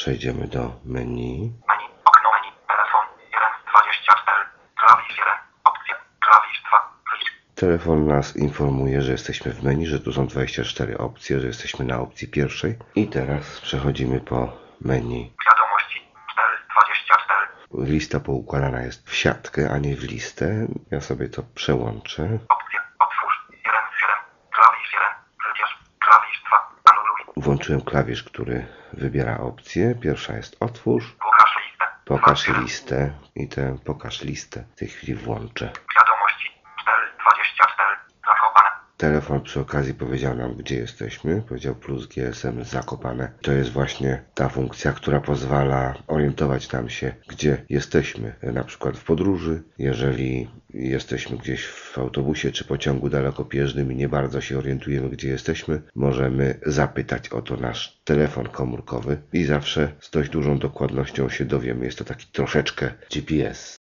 przejdziemy do menu. Menu, okno menu, telefon, 1 z 24, klawisz 1, opcje, klawisz 2, licz, Telefon nas informuje, że jesteśmy w menu, że tu są 24 opcje, że jesteśmy na opcji pierwszej. I teraz przechodzimy po menu. wiadomości, 4 z 24, Lista poukładana jest w siatkę, a nie w listę. Ja sobie to przełączę otwórz, 1 z 7, klawisz 1, wybierz, klawisz 2, anuluj, Włączyłem klawisz, który wybiera opcję. Pierwsza jest otwórz, pokaż listę, pokaż 2 z 7, listę i tę pokaż listę w tej chwili włączę. wiadomości, 4 z 24, zachowane, Telefon przy okazji powiedział nam, gdzie jesteśmy. Powiedział plus GSM zakopane. To jest właśnie ta funkcja, która pozwala orientować nam się, gdzie jesteśmy. Na przykład w podróży, jeżeli jesteśmy gdzieś w autobusie czy pociągu dalekopieżnym i nie bardzo się orientujemy, gdzie jesteśmy, możemy zapytać o to nasz telefon komórkowy i zawsze z dość dużą dokładnością się dowiemy. Jest to taki troszeczkę GPS.